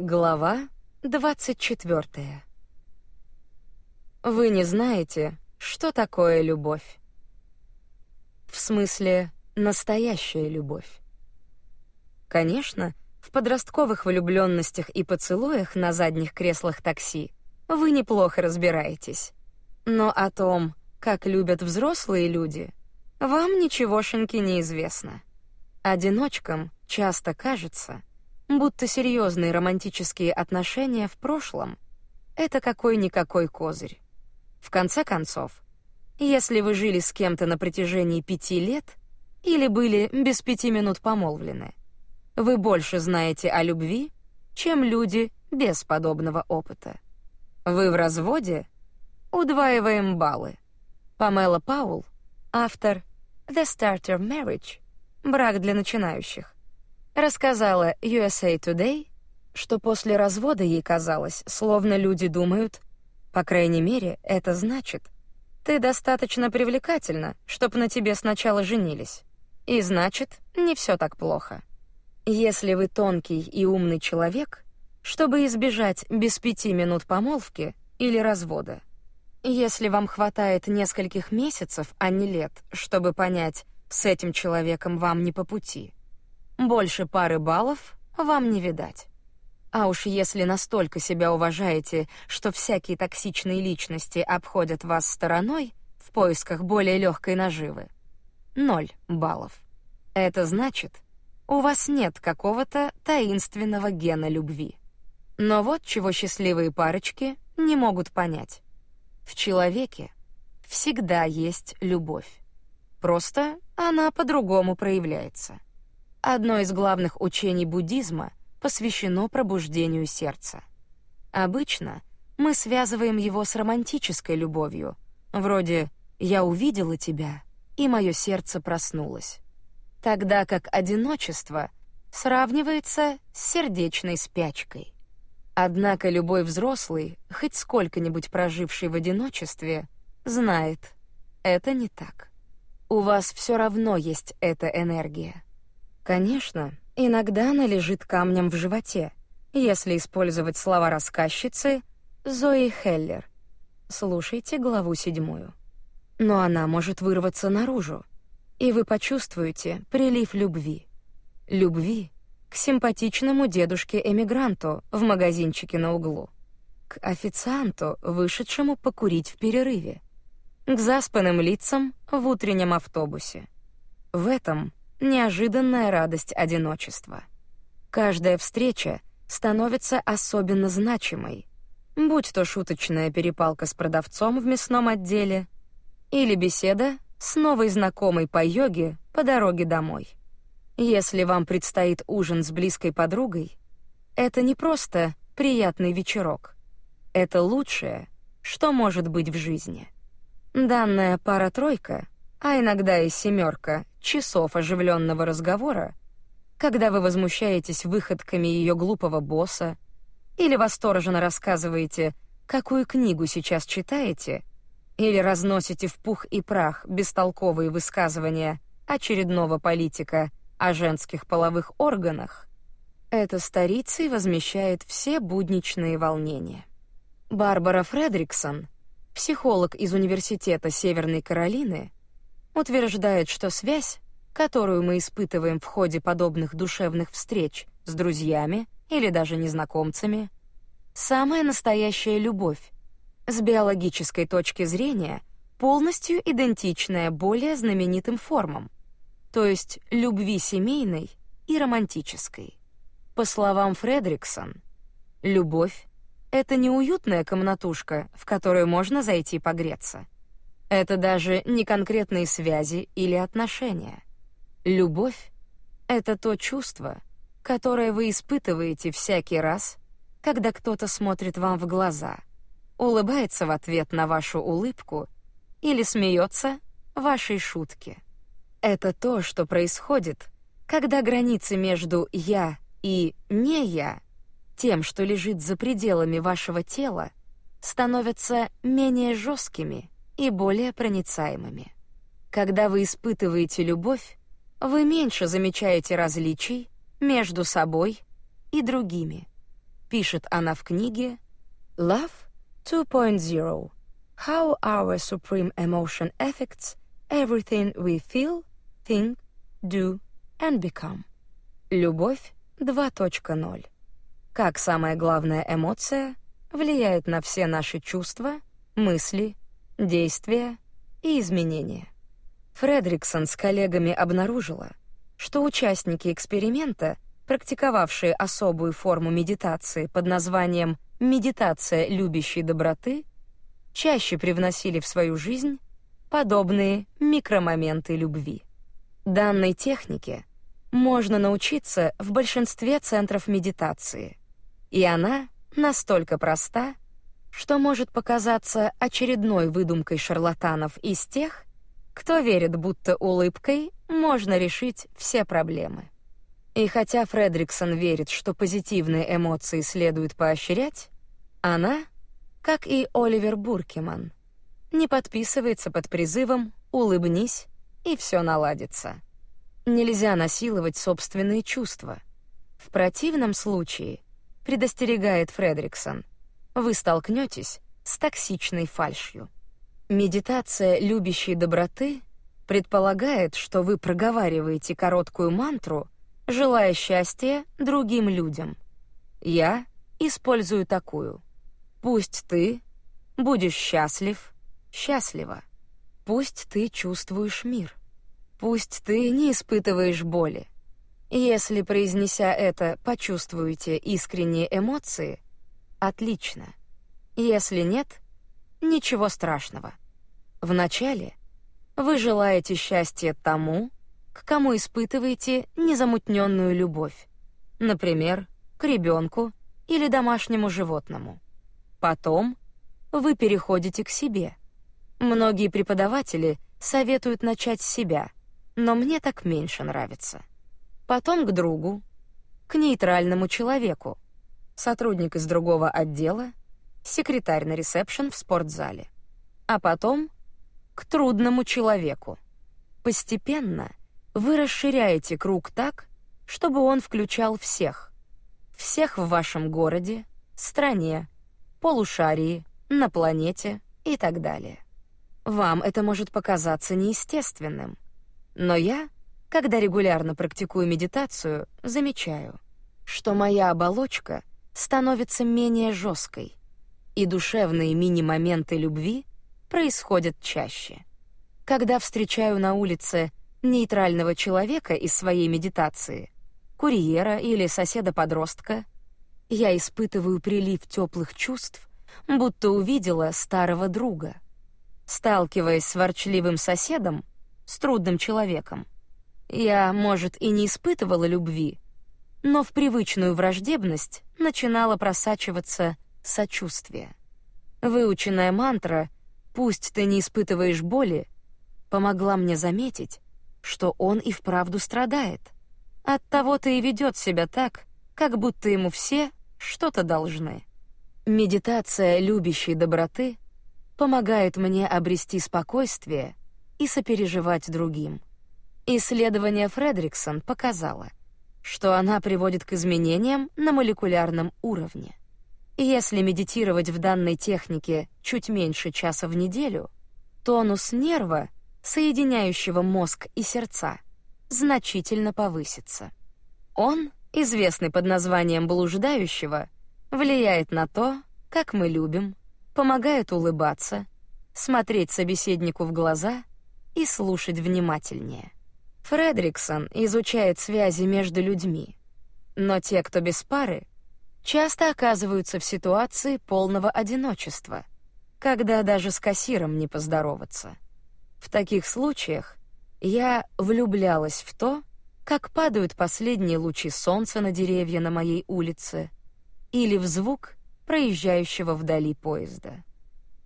Глава 24. Вы не знаете, что такое любовь. В смысле, настоящая любовь. Конечно, в подростковых влюбленностях и поцелуях на задних креслах такси вы неплохо разбираетесь. Но о том, как любят взрослые люди, вам ничегошеньки не известно. Одиночкам часто кажется, будто серьезные романтические отношения в прошлом — это какой-никакой козырь. В конце концов, если вы жили с кем-то на протяжении пяти лет или были без пяти минут помолвлены, вы больше знаете о любви, чем люди без подобного опыта. Вы в разводе? Удваиваем баллы. Памела Паул, автор The Starter Marriage, брак для начинающих, рассказала USA Today, что после развода ей казалось, словно люди думают, по крайней мере, это значит, ты достаточно привлекательна, чтобы на тебе сначала женились. И значит, не все так плохо. Если вы тонкий и умный человек, чтобы избежать без пяти минут помолвки или развода, если вам хватает нескольких месяцев, а не лет, чтобы понять, с этим человеком вам не по пути, больше пары баллов вам не видать. А уж если настолько себя уважаете, что всякие токсичные личности обходят вас стороной в поисках более легкой наживы, ноль баллов. Это значит, у вас нет какого-то таинственного гена любви. Но вот чего счастливые парочки не могут понять. В человеке всегда есть любовь. Просто она по-другому проявляется. Одно из главных учений буддизма посвящено пробуждению сердца. Обычно мы связываем его с романтической любовью, вроде «я увидела тебя, и мое сердце проснулось», тогда как одиночество сравнивается с сердечной спячкой. Однако любой взрослый, хоть сколько-нибудь проживший в одиночестве, знает, это не так. У вас все равно есть эта энергия. Конечно, иногда она лежит камнем в животе, если использовать слова рассказчицы Зои Хеллер. Слушайте главу седьмую. Но она может вырваться наружу, и вы почувствуете прилив любви. Любви к симпатичному дедушке-эмигранту в магазинчике на углу, к официанту, вышедшему покурить в перерыве, к заспанным лицам в утреннем автобусе. В этом неожиданная радость одиночества. Каждая встреча становится особенно значимой, будь то шуточная перепалка с продавцом в мясном отделе или беседа с новой знакомой по йоге по дороге домой. Если вам предстоит ужин с близкой подругой, это не просто приятный вечерок. Это лучшее, что может быть в жизни. Данная пара-тройка, а иногда и семерка часов оживленного разговора, когда вы возмущаетесь выходками ее глупого босса или восторженно рассказываете, какую книгу сейчас читаете, или разносите в пух и прах бестолковые высказывания очередного политика о женских половых органах, это старицей возмещает все будничные волнения. Барбара Фредриксон, психолог из Университета Северной Каролины, утверждает, что связь, которую мы испытываем в ходе подобных душевных встреч с друзьями или даже незнакомцами, самая настоящая любовь, с биологической точки зрения полностью идентичная более знаменитым формам, то есть любви семейной и романтической. По словам Фредриксон, любовь — это не уютная комнатушка, в которую можно зайти погреться — это даже не конкретные связи или отношения. Любовь — это то чувство, которое вы испытываете всякий раз, когда кто-то смотрит вам в глаза, улыбается в ответ на вашу улыбку или смеется вашей шутке. Это то, что происходит, когда границы между «я» и «не я», тем, что лежит за пределами вашего тела, становятся менее жесткими и более проницаемыми. Когда вы испытываете любовь, вы меньше замечаете различий между собой и другими. пишет она в книге Love 2.0 How Our Supreme Emotion Affects Everything We Feel, Think, Do and Become. Любовь 2.0. Как самая главная эмоция влияет на все наши чувства, мысли, действия и изменения. Фредриксон с коллегами обнаружила, что участники эксперимента, практиковавшие особую форму медитации под названием медитация любящей доброты, чаще привносили в свою жизнь подобные микромоменты любви. Данной технике можно научиться в большинстве центров медитации, и она настолько проста, что может показаться очередной выдумкой шарлатанов из тех, кто верит, будто улыбкой можно решить все проблемы. И хотя Фредриксон верит, что позитивные эмоции следует поощрять, она как и Оливер Буркиман, не подписывается под призывом «улыбнись, и все наладится». Нельзя насиловать собственные чувства. В противном случае, предостерегает Фредриксон, вы столкнетесь с токсичной фальшью. Медитация любящей доброты предполагает, что вы проговариваете короткую мантру, желая счастья другим людям. Я использую такую — Пусть ты будешь счастлив, счастлива. Пусть ты чувствуешь мир. Пусть ты не испытываешь боли. Если, произнеся это, почувствуете искренние эмоции, отлично. Если нет, ничего страшного. Вначале вы желаете счастья тому, к кому испытываете незамутненную любовь, например, к ребенку или домашнему животному. Потом вы переходите к себе. Многие преподаватели советуют начать с себя, но мне так меньше нравится. Потом к другу, к нейтральному человеку, сотрудник из другого отдела, секретарь на ресепшн в спортзале. А потом к трудному человеку. Постепенно вы расширяете круг так, чтобы он включал всех. Всех в вашем городе, стране, полушарии, на планете и так далее. Вам это может показаться неестественным, но я, когда регулярно практикую медитацию, замечаю, что моя оболочка становится менее жесткой, и душевные мини-моменты любви происходят чаще. Когда встречаю на улице нейтрального человека из своей медитации, курьера или соседа-подростка — я испытываю прилив теплых чувств, будто увидела старого друга. Сталкиваясь с ворчливым соседом, с трудным человеком, я, может, и не испытывала любви, но в привычную враждебность начинала просачиваться сочувствие. Выученная мантра «Пусть ты не испытываешь боли» помогла мне заметить, что он и вправду страдает. Оттого-то и ведет себя так, как будто ему все что-то должны. Медитация любящей доброты помогает мне обрести спокойствие и сопереживать другим. Исследование Фредриксон показало, что она приводит к изменениям на молекулярном уровне. Если медитировать в данной технике чуть меньше часа в неделю, тонус нерва, соединяющего мозг и сердца, значительно повысится. Он известный под названием блуждающего, влияет на то, как мы любим, помогает улыбаться, смотреть собеседнику в глаза и слушать внимательнее. Фредриксон изучает связи между людьми, но те, кто без пары, часто оказываются в ситуации полного одиночества, когда даже с кассиром не поздороваться. В таких случаях я влюблялась в то, как падают последние лучи солнца на деревья на моей улице, или в звук проезжающего вдали поезда.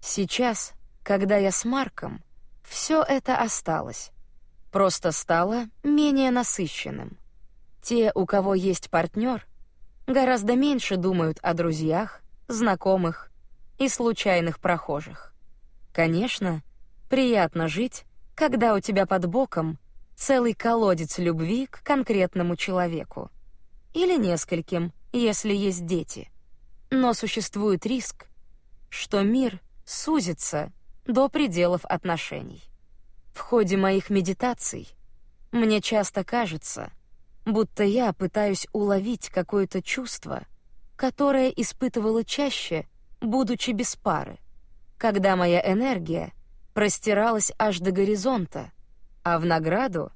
Сейчас, когда я с Марком, все это осталось, просто стало менее насыщенным. Те, у кого есть партнер, гораздо меньше думают о друзьях, знакомых и случайных прохожих. Конечно, приятно жить, когда у тебя под боком целый колодец любви к конкретному человеку. Или нескольким, если есть дети. Но существует риск, что мир сузится до пределов отношений. В ходе моих медитаций мне часто кажется, будто я пытаюсь уловить какое-то чувство, которое испытывала чаще, будучи без пары, когда моя энергия простиралась аж до горизонта, а в награду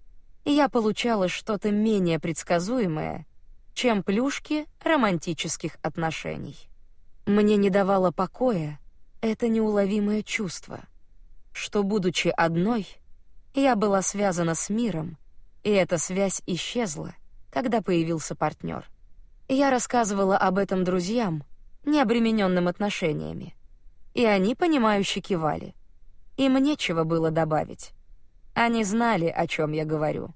я получала что-то менее предсказуемое, чем плюшки романтических отношений. Мне не давало покоя это неуловимое чувство, что, будучи одной, я была связана с миром, и эта связь исчезла, когда появился партнер. Я рассказывала об этом друзьям, не обремененным отношениями, и они понимающе кивали. Им нечего было добавить. Они знали, о чем я говорю.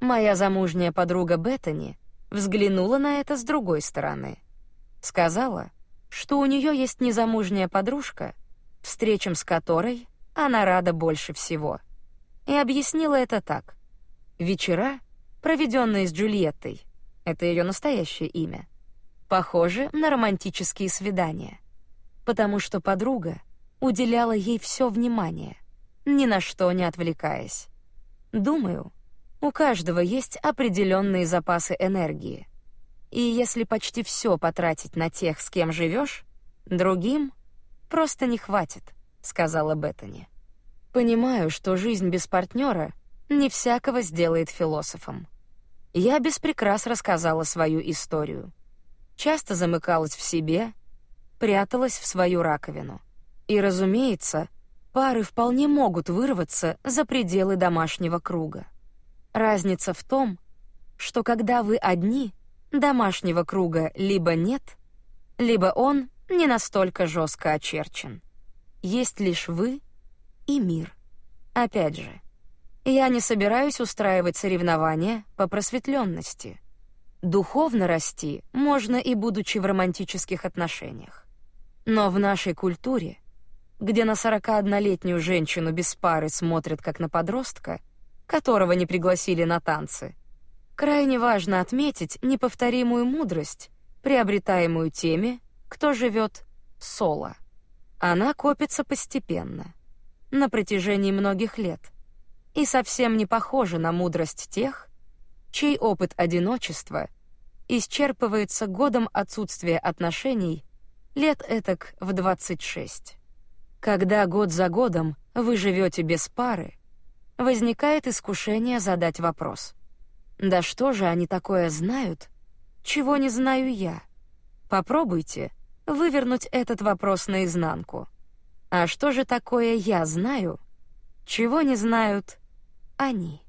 Моя замужняя подруга Беттани взглянула на это с другой стороны. Сказала, что у нее есть незамужняя подружка, встречам с которой она рада больше всего. И объяснила это так. Вечера, проведенные с Джульеттой, это ее настоящее имя, похожи на романтические свидания, потому что подруга уделяла ей все внимание, ни на что не отвлекаясь. Думаю, у каждого есть определенные запасы энергии. И если почти все потратить на тех, с кем живешь, другим просто не хватит, сказала Беттани. Понимаю, что жизнь без партнера не всякого сделает философом. Я без прикрас рассказала свою историю. Часто замыкалась в себе, пряталась в свою раковину. И, разумеется, пары вполне могут вырваться за пределы домашнего круга. Разница в том, что когда вы одни, домашнего круга либо нет, либо он не настолько жестко очерчен. Есть лишь вы и мир. Опять же, я не собираюсь устраивать соревнования по просветленности. Духовно расти можно и будучи в романтических отношениях. Но в нашей культуре, где на 41-летнюю женщину без пары смотрят как на подростка, которого не пригласили на танцы, крайне важно отметить неповторимую мудрость, приобретаемую теми, кто живет соло. Она копится постепенно, на протяжении многих лет — и совсем не похожа на мудрость тех, чей опыт одиночества исчерпывается годом отсутствия отношений лет этак в 26. Когда год за годом вы живете без пары, возникает искушение задать вопрос. Да что же они такое знают, чего не знаю я? Попробуйте вывернуть этот вопрос наизнанку. А что же такое я знаю, чего не знают они.